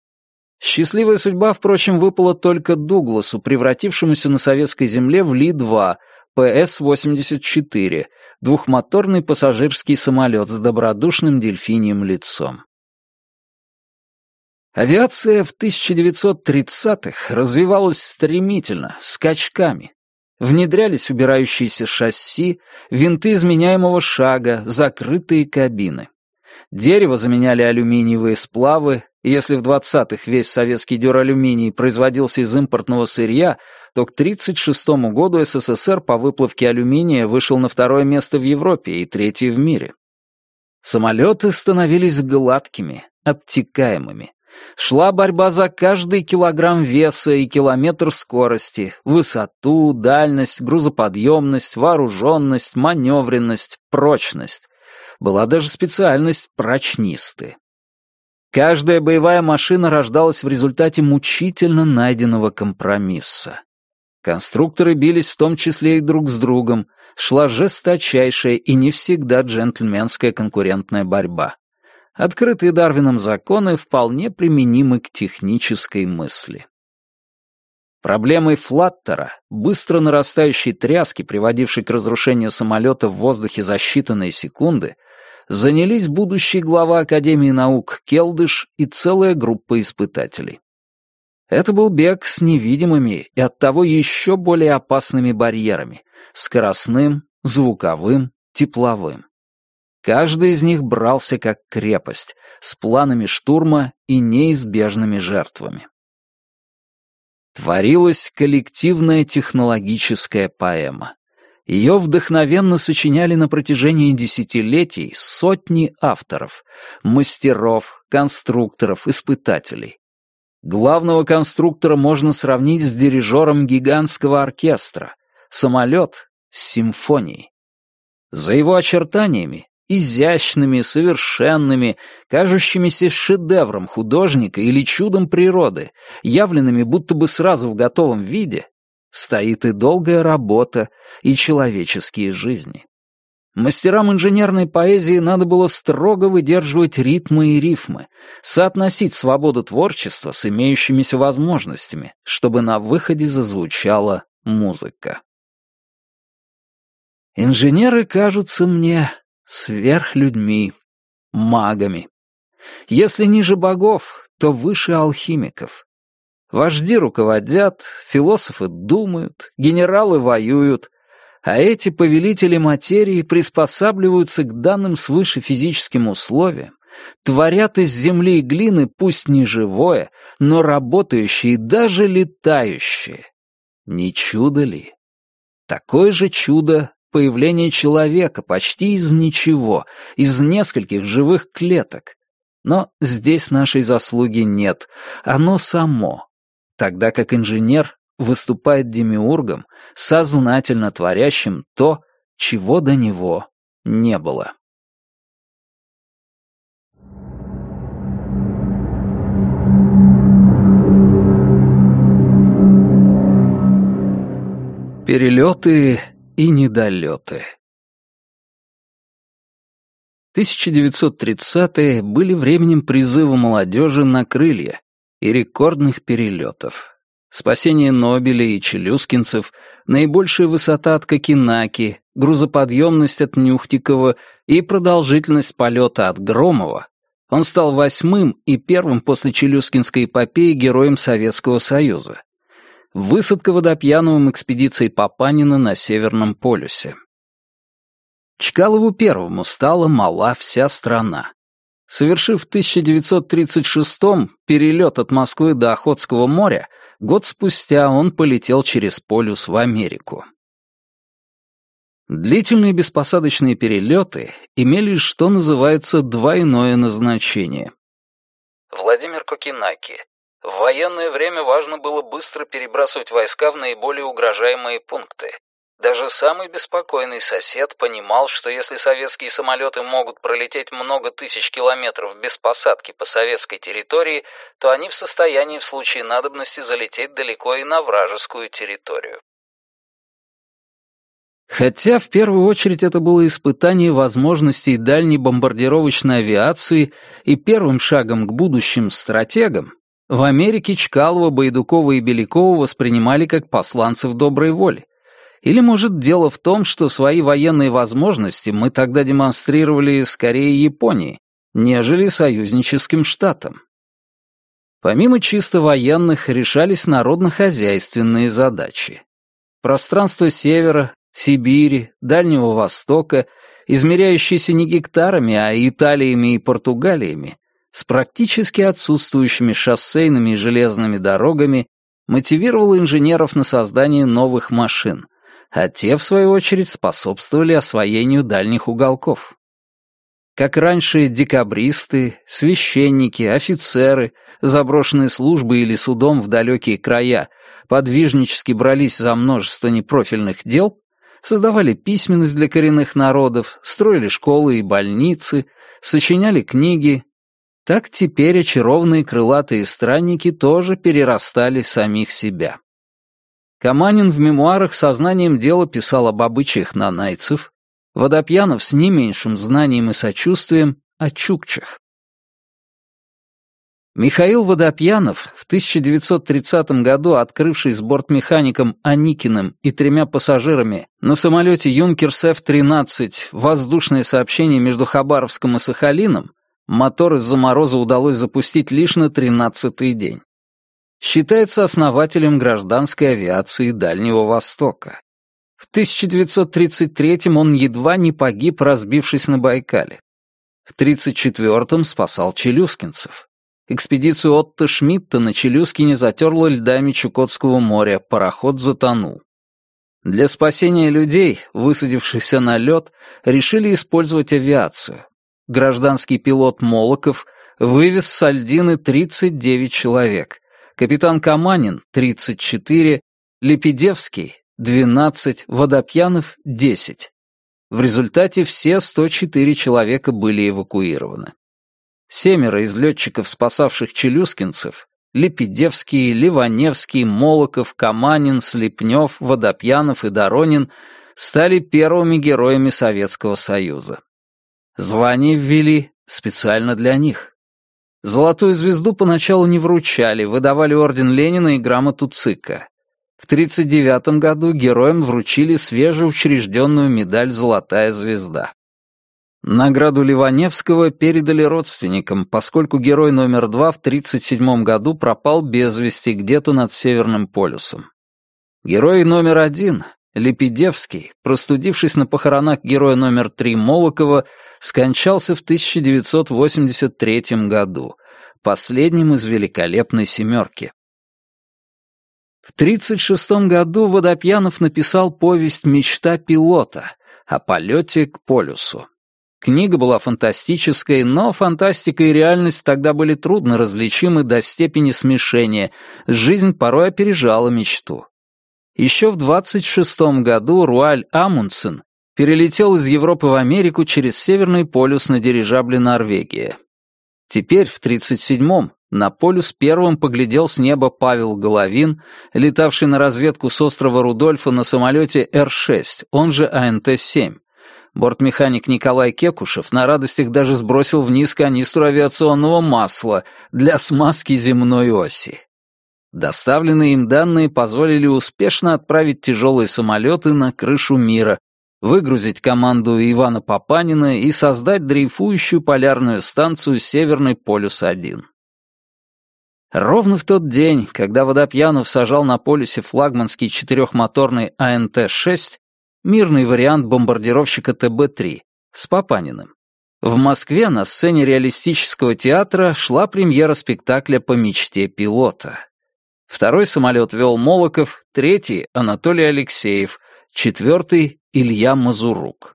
Счастливая судьба, впрочем, выпала только Дугласу, превратившемуся на советской земле в Ли-2, ПС-84, двухмоторный пассажирский самолет с добродушным дельфинием лицом. Авиация в 1930-х развивалась стремительно, скачками. Внедрялись убирающиеся шасси, винты изменяемого шага, закрытые кабины. Дерево заменяли алюминиевые сплавы, если в 20-х весь советский дюралюминий производился из импортного сырья, то к 1936 году СССР по выплавке алюминия вышел на второе место в Европе и третье в мире. Самолеты становились гладкими, обтекаемыми. Шла борьба за каждый килограмм веса и километр скорости, высоту, дальность, грузоподъемность, вооруженность, маневренность, прочность. Была даже специальность прочнисты. Каждая боевая машина рождалась в результате мучительно найденного компромисса. Конструкторы бились в том числе и друг с другом, шла жесточайшая и не всегда джентльменская конкурентная борьба открытые Дарвином законы вполне применимы к технической мысли. Проблемой Флаттера, быстро нарастающей тряски, приводившей к разрушению самолета в воздухе за считанные секунды, занялись будущий глава Академии наук Келдыш и целая группа испытателей. Это был бег с невидимыми и оттого еще более опасными барьерами — скоростным, звуковым, тепловым. Каждый из них брался как крепость, с планами штурма и неизбежными жертвами. Творилась коллективная технологическая поэма. Ее вдохновенно сочиняли на протяжении десятилетий сотни авторов, мастеров, конструкторов, испытателей. Главного конструктора можно сравнить с дирижером гигантского оркестра, самолет с симфонией. За его очертаниями изящными, совершенными, кажущимися шедевром художника или чудом природы, явленными будто бы сразу в готовом виде, стоит и долгая работа, и человеческие жизни. Мастерам инженерной поэзии надо было строго выдерживать ритмы и рифмы, соотносить свободу творчества с имеющимися возможностями, чтобы на выходе зазвучала музыка. Инженеры кажутся мне сверхлюдьми, магами. Если ниже богов, то выше алхимиков. Вожди руководят, философы думают, генералы воюют, а эти повелители материи приспосабливаются к данным свыше физическим условиям, творят из земли и глины пусть не живое, но работающее и даже летающее. Не чудо ли? Такое же чудо появления человека почти из ничего, из нескольких живых клеток. Но здесь нашей заслуги нет, оно само. Тогда как инженер выступает демиургом, сознательно творящим то, чего до него не было. Перелеты и недолеты 1930-е были временем призыва молодежи на крылья и рекордных перелетов. Спасение Нобеля и челюскинцев, наибольшая высота от Кокенаки, грузоподъемность от Нюхтикова и продолжительность полета от Громова, он стал восьмым и первым после Челюскинской эпопеи героем Советского Союза. Высадка водопьяновым экспедицией Папанина на Северном полюсе. Чкалову первому стала мала вся страна. Совершив в 1936-м перелет от Москвы до Охотского моря, год спустя он полетел через полюс в Америку. Длительные беспосадочные перелеты имели, что называется, двойное назначение. Владимир Кокинаки. В военное время важно было быстро перебрасывать войска в наиболее угрожаемые пункты. Даже самый беспокойный сосед понимал, что если советские самолеты могут пролететь много тысяч километров без посадки по советской территории, то они в состоянии в случае надобности залететь далеко и на вражескую территорию. Хотя в первую очередь это было испытание возможностей дальней бомбардировочной авиации и первым шагом к будущим стратегам, в Америке Чкалова, Байдукова и Белякова воспринимали как посланцев доброй воли. Или, может, дело в том, что свои военные возможности мы тогда демонстрировали скорее Японии, нежели союзническим штатам. Помимо чисто военных решались народно-хозяйственные задачи. Пространство Севера, Сибири, Дальнего Востока, измеряющиеся не гектарами, а Италиями и Португалиями, с практически отсутствующими шоссейными и железными дорогами, мотивировало инженеров на создание новых машин, а те, в свою очередь, способствовали освоению дальних уголков. Как раньше декабристы, священники, офицеры, заброшенные службы или судом в далекие края подвижнически брались за множество непрофильных дел, создавали письменность для коренных народов, строили школы и больницы, сочиняли книги, так теперь очарованные крылатые странники тоже перерастали самих себя. Каманин в мемуарах сознанием дела писал об обычаях нанайцев, Водопьянов с не меньшим знанием и сочувствием о чукчах. Михаил Водопьянов, в 1930 году открывший с бортмехаником Аникиным и тремя пассажирами на самолете «Юнкерс Ф-13» воздушное сообщение между Хабаровском и Сахалином, мотор из-за мороза удалось запустить лишь на 13-й день считается основателем гражданской авиации Дальнего Востока. В 1933 он едва не погиб, разбившись на Байкале. В 1934-м спасал челюскинцев. Экспедицию Отто Шмидта на Челюскине затерла льдами Чукотского моря, пароход затонул. Для спасения людей, высадившихся на лед, решили использовать авиацию. Гражданский пилот Молоков вывез с Альдины 39 человек, капитан Каманин — 34, Лепидевский — 12, Водопьянов — 10. В результате все 104 человека были эвакуированы. Семеро из летчиков, спасавших челюскинцев, Лепидевский, Ливаневский, Молоков, Каманин, Слепнев, Водопьянов и Доронин стали первыми героями Советского Союза. Звание ввели специально для них. Золотую звезду поначалу не вручали, выдавали орден Ленина и грамоту ЦИКа. В 1939 году героям вручили свежеучрежденную медаль «Золотая звезда». Награду Ливаневского передали родственникам, поскольку герой номер два в 1937 году пропал без вести где-то над Северным полюсом. Герой номер один, Лепидевский, простудившись на похоронах героя номер три Молокова, скончался в 1983 году, последним из великолепной «семерки». В 1936 году Водопьянов написал повесть «Мечта пилота», о полете к полюсу. Книга была фантастической, но фантастика и реальность тогда были трудно различимы до степени смешения, жизнь порой опережала мечту. Еще в 26 году Руаль Амундсен перелетел из Европы в Америку через Северный полюс на дирижабле «Норвегия». Теперь, в 37-м, на полюс первым поглядел с неба Павел Головин, летавший на разведку с острова Рудольфа на самолете Р-6, он же АНТ-7. Бортмеханик Николай Кекушев на радостях даже сбросил вниз канистру авиационного масла для смазки земной оси. Доставленные им данные позволили успешно отправить тяжелые самолеты на крышу мира, выгрузить команду Ивана Папанина и создать дрейфующую полярную станцию «Северный полюс-1». Ровно в тот день, когда Водопьянов сажал на полюсе флагманский четырехмоторный АНТ-6, мирный вариант бомбардировщика ТБ-3, с Папаниным, в Москве на сцене реалистического театра шла премьера спектакля «По мечте пилота». Второй самолет вел Молоков, третий — Анатолий Алексеев, четвертый Илья Мазурук.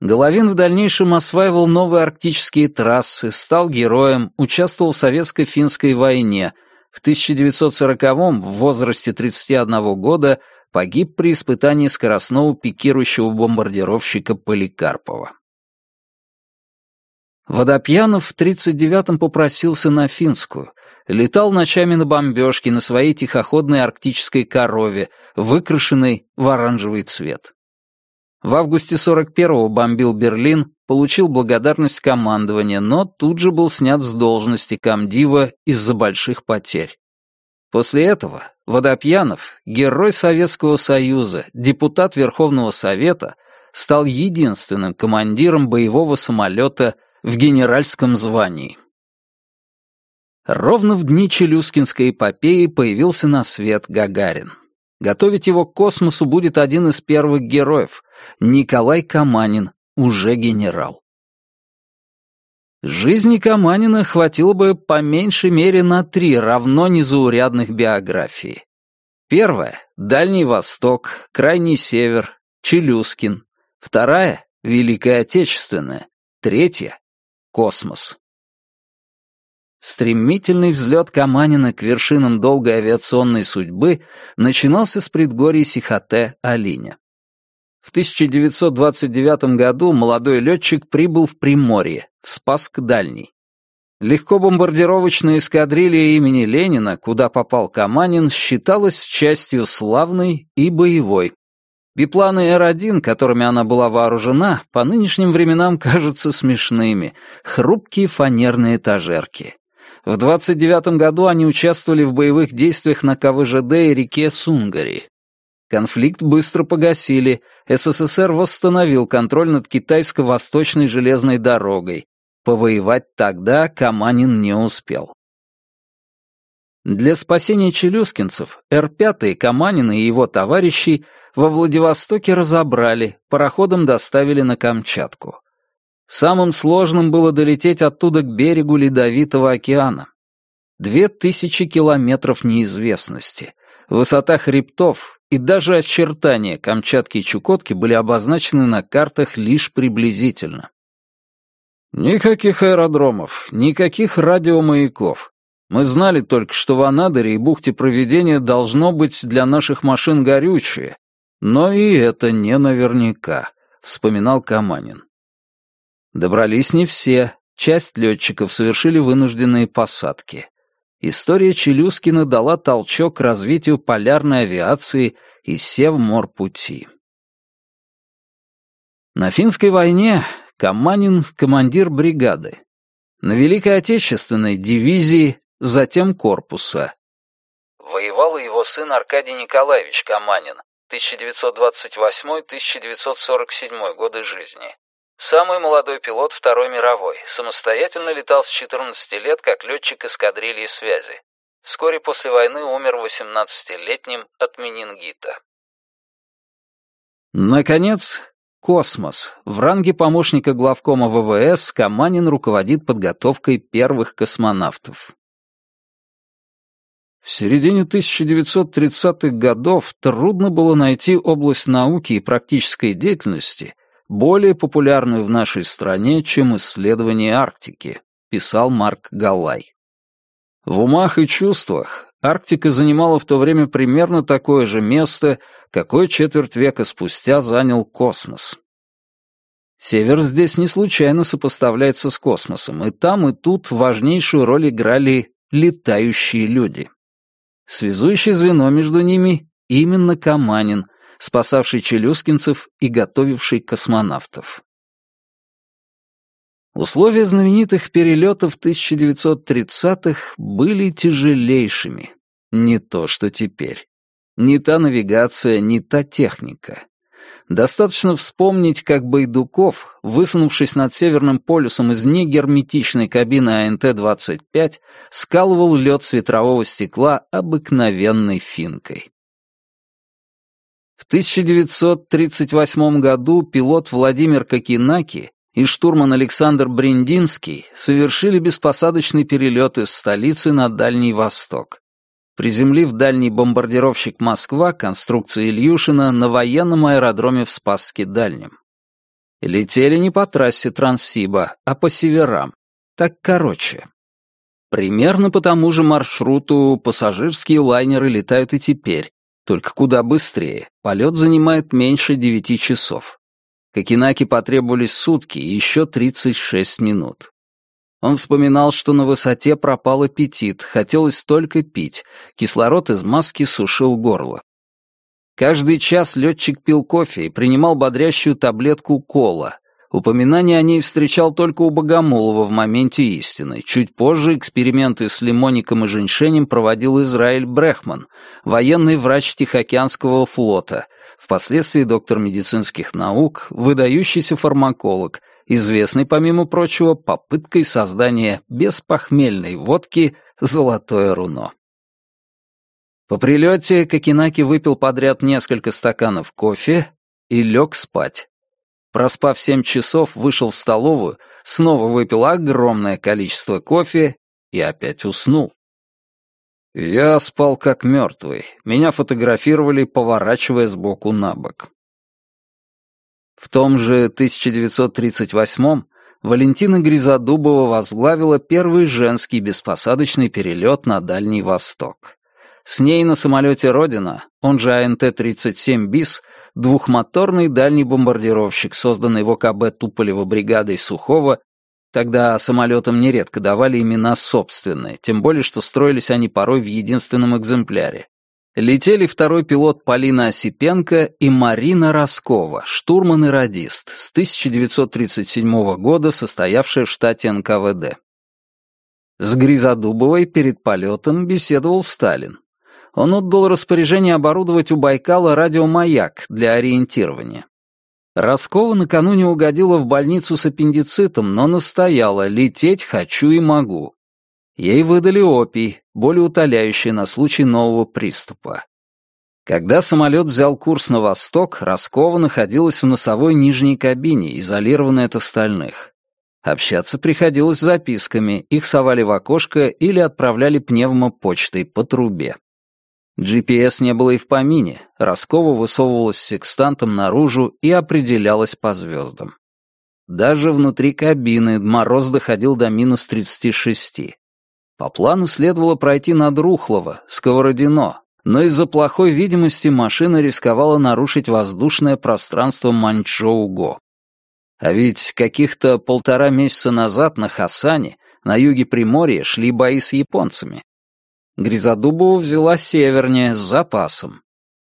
Головин в дальнейшем осваивал новые арктические трассы, стал героем, участвовал в советско-финской войне. В 1940-м, в возрасте 31 года, погиб при испытании скоростного пикирующего бомбардировщика Поликарпова. Водопьянов в 39-м попросился на финскую, летал ночами на бомбежке на своей тихоходной арктической корове, выкрашенной в оранжевый цвет. В августе 41-го бомбил Берлин, получил благодарность командования, но тут же был снят с должности комдива из-за больших потерь. После этого Водопьянов, герой Советского Союза, депутат Верховного Совета, стал единственным командиром боевого самолета в генеральском звании. Ровно в дни Челюскинской эпопеи появился на свет Гагарин. Готовить его к космосу будет один из первых героев — Николай Каманин, уже генерал. Жизни Каманина хватило бы по меньшей мере на три равно незаурядных биографии. Первая — Дальний Восток, Крайний Север, Челюскин. Вторая — Великая Отечественная. Третья — Космос. Стремительный взлет Каманина к вершинам долгой авиационной судьбы начинался с предгорий Сихоте-Алиня. В 1929 году молодой летчик прибыл в Приморье, в Спасск-Дальний. Легкобомбардировочная эскадрилья имени Ленина, куда попал Каманин, считалась частью славной и боевой. Бипланы Р-1, которыми она была вооружена, по нынешним временам кажутся смешными, хрупкие фанерные этажерки. В 29 году они участвовали в боевых действиях на КВЖД и реке Сунгари. Конфликт быстро погасили, СССР восстановил контроль над китайско-восточной железной дорогой. Повоевать тогда Каманин не успел. Для спасения челюскинцев Р-5 Каманина и его товарищей во Владивостоке разобрали, пароходом доставили на Камчатку. Самым сложным было долететь оттуда к берегу Ледовитого океана. Две тысячи километров неизвестности, высота хребтов и даже очертания Камчатки и Чукотки были обозначены на картах лишь приблизительно. Никаких аэродромов, никаких радиомаяков. Мы знали только, что в Анадыре и бухте Проведения должно быть для наших машин горючее, но и это не наверняка, вспоминал Каманин. Добрались не все, часть летчиков совершили вынужденные посадки. История Челюскина дала толчок развитию полярной авиации и Севморпути. На финской войне Каманин — командир бригады. На Великой Отечественной — дивизии, затем корпуса. Воевал его сын Аркадий Николаевич Каманин, 1928-1947 годы жизни. Самый молодой пилот Второй мировой, самостоятельно летал с 14 лет как летчик эскадрильи связи. Вскоре после войны умер 18-летним от менингита. Наконец, космос. В ранге помощника главкома ВВС Каманин руководит подготовкой первых космонавтов. В середине 1930-х годов трудно было найти область науки и практической деятельности, более популярную в нашей стране, чем исследование Арктики, писал Марк Галлай. В умах и чувствах Арктика занимала в то время примерно такое же место, какое четверть века спустя занял космос. Север здесь не случайно сопоставляется с космосом, и там, и тут важнейшую роль играли летающие люди. Связующее звено между ними — именно Каманин, спасавший челюскинцев и готовивший космонавтов. Условия знаменитых перелетов 1930-х были тяжелейшими. Не то, что теперь. Ни та навигация, ни та техника. Достаточно вспомнить, как Байдуков, высунувшись над Северным полюсом из негерметичной кабины АНТ-25, скалывал лед с ветрового стекла обыкновенной финкой. В 1938 году пилот Владимир Кокинаки и штурман Александр Бриндинский совершили беспосадочный перелет из столицы на Дальний Восток. Приземлив дальний бомбардировщик «Москва» конструкции Ильюшина на военном аэродроме в Спасске-Дальнем. Летели не по трассе Транссиба, а по северам. Так короче. Примерно по тому же маршруту пассажирские лайнеры летают и теперь, только куда быстрее. Полет занимает меньше девяти часов. Кокенаки потребовались сутки и еще 36 минут. Он вспоминал, что на высоте пропал аппетит, хотелось только пить, кислород из маски сушил горло. Каждый час летчик пил кофе и принимал бодрящую таблетку кола. Упоминание о ней встречал только у Богомолова в моменте истины. Чуть позже эксперименты с лимоником и женьшенем проводил Израиль Брехман, военный врач Тихоокеанского флота, впоследствии доктор медицинских наук, выдающийся фармаколог, известный, помимо прочего, попыткой создания беспохмельной водки «Золотое руно». По прилете Кокинаки выпил подряд несколько стаканов кофе и лег спать. Проспав семь часов, вышел в столовую, снова выпил огромное количество кофе и опять уснул. Я спал как мертвый. Меня фотографировали, поворачивая сбоку на бок. В том же 1938-м Валентина Гризодубова возглавила первый женский беспосадочный перелет на Дальний Восток. С ней на самолете «Родина», он же АНТ-37 БИС, двухмоторный дальний бомбардировщик, созданный в ОКБ Туполева бригадой Сухого, тогда самолетам нередко давали имена собственные, тем более что строились они порой в единственном экземпляре. Летели второй пилот Полина Осипенко и Марина Роскова, штурман и радист, с 1937 года состоявшая в штате НКВД. С Гризодубовой перед полетом беседовал Сталин он отдал распоряжение оборудовать у Байкала радиомаяк для ориентирования. Роскова накануне угодила в больницу с аппендицитом, но настояла «лететь хочу и могу». Ей выдали опий, более утоляющий на случай нового приступа. Когда самолет взял курс на восток, Роскова находилась в носовой нижней кабине, изолированной от остальных. Общаться приходилось записками, их совали в окошко или отправляли пневмопочтой по трубе. GPS не было и в помине, Роскова высовывалась секстантом наружу и определялась по звездам. Даже внутри кабины мороз доходил до минус 36. По плану следовало пройти над Рухлово, Сковородино, но из-за плохой видимости машина рисковала нарушить воздушное пространство Манчжоу-Го. А ведь каких-то полтора месяца назад на Хасане, на юге Приморья, шли бои с японцами. Гризодубова взяла севернее, с запасом.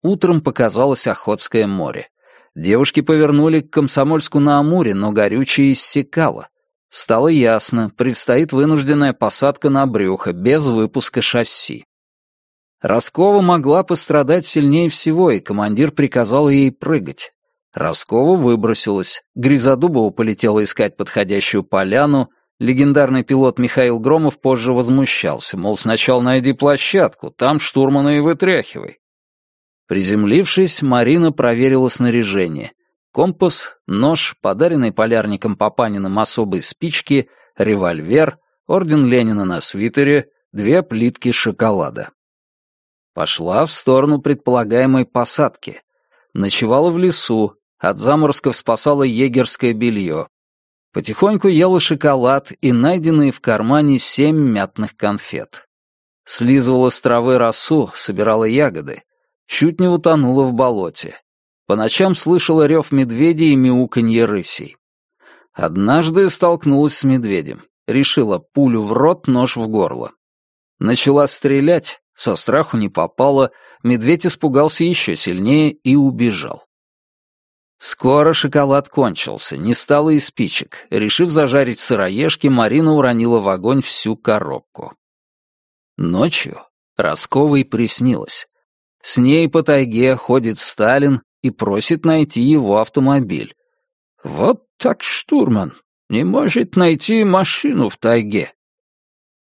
Утром показалось Охотское море. Девушки повернули к Комсомольску на Амуре, но горючее иссякало. Стало ясно, предстоит вынужденная посадка на брюхо, без выпуска шасси. Роскова могла пострадать сильнее всего, и командир приказал ей прыгать. Роскова выбросилась, Гризодубова полетела искать подходящую поляну, Легендарный пилот Михаил Громов позже возмущался, мол, сначала найди площадку, там штурмана и вытряхивай. Приземлившись, Марина проверила снаряжение. Компас, нож, подаренный полярником Папаниным особые спички, револьвер, орден Ленина на свитере, две плитки шоколада. Пошла в сторону предполагаемой посадки. Ночевала в лесу, от заморозков спасало егерское белье. Потихоньку ела шоколад и найденные в кармане семь мятных конфет. Слизывала с травы росу, собирала ягоды. Чуть не утонула в болоте. По ночам слышала рев медведей и мяуканье рысей. Однажды столкнулась с медведем. Решила пулю в рот, нож в горло. Начала стрелять, со страху не попала, медведь испугался еще сильнее и убежал. Скоро шоколад кончился, не стало и спичек. Решив зажарить сыроежки, Марина уронила в огонь всю коробку. Ночью Росковой приснилось. С ней по тайге ходит Сталин и просит найти его автомобиль. Вот так штурман, не может найти машину в тайге.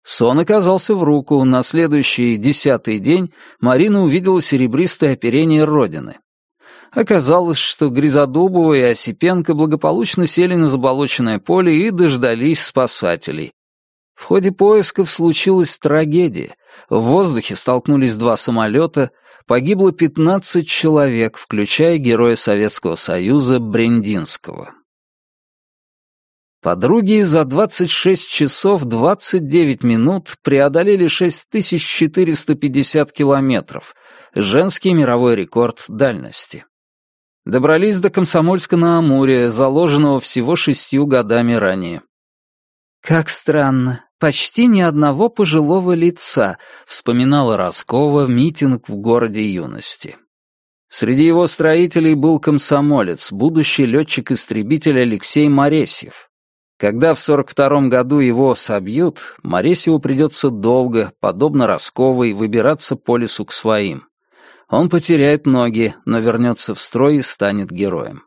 Сон оказался в руку. На следующий, десятый день, Марина увидела серебристое оперение Родины. Оказалось, что Гризодубова и Осипенко благополучно сели на заболоченное поле и дождались спасателей. В ходе поисков случилась трагедия. В воздухе столкнулись два самолета, погибло 15 человек, включая героя Советского Союза Брендинского. Подруги за 26 часов 29 минут преодолели 6450 километров, женский мировой рекорд дальности. Добрались до Комсомольска-на-Амуре, заложенного всего шестью годами ранее. «Как странно, почти ни одного пожилого лица», — вспоминала Роскова митинг в городе юности. Среди его строителей был комсомолец, будущий летчик-истребитель Алексей Моресьев. Когда в 42-м году его собьют, Моресьеву придется долго, подобно Росковой, выбираться по лесу к своим. Он потеряет ноги, но вернется в строй и станет героем.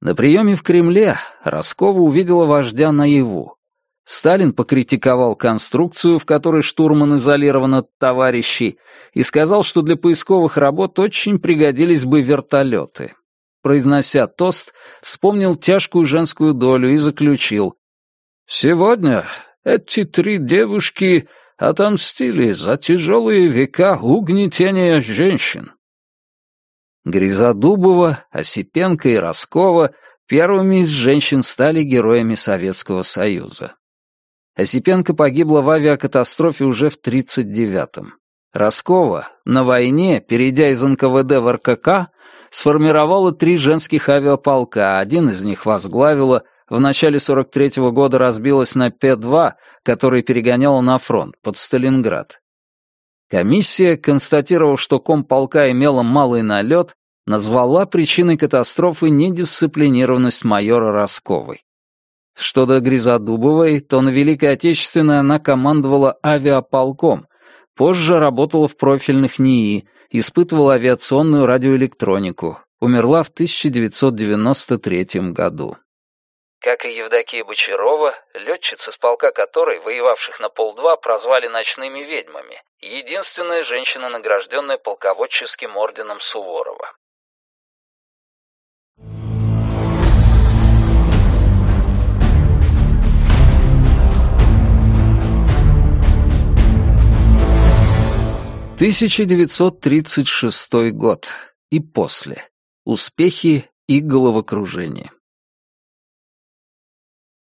На приеме в Кремле Роскова увидела вождя наяву. Сталин покритиковал конструкцию, в которой штурман изолирован от товарищей, и сказал, что для поисковых работ очень пригодились бы вертолеты произнося тост, вспомнил тяжкую женскую долю и заключил. «Сегодня эти три девушки отомстили за тяжелые века угнетения женщин». Гризодубова, Осипенко и Роскова первыми из женщин стали героями Советского Союза. Осипенко погибла в авиакатастрофе уже в 1939-м. Роскова на войне, перейдя из НКВД в РКК, сформировала три женских авиаполка, один из них возглавила, в начале 43-го года разбилась на П-2, который перегоняла на фронт, под Сталинград. Комиссия, констатировав, что комполка имела малый налет, назвала причиной катастрофы недисциплинированность майора Росковой. Что до Гризодубовой, то на Великой Отечественной она командовала авиаполком, позже работала в профильных НИИ, испытывала авиационную радиоэлектронику, умерла в 1993 году. Как и Евдокия Бочарова, летчица с полка которой, воевавших на полдва, прозвали ночными ведьмами, единственная женщина, награжденная полководческим орденом Суворова. Тысяча девятьсот тридцать шестой год и после. Успехи и головокружение.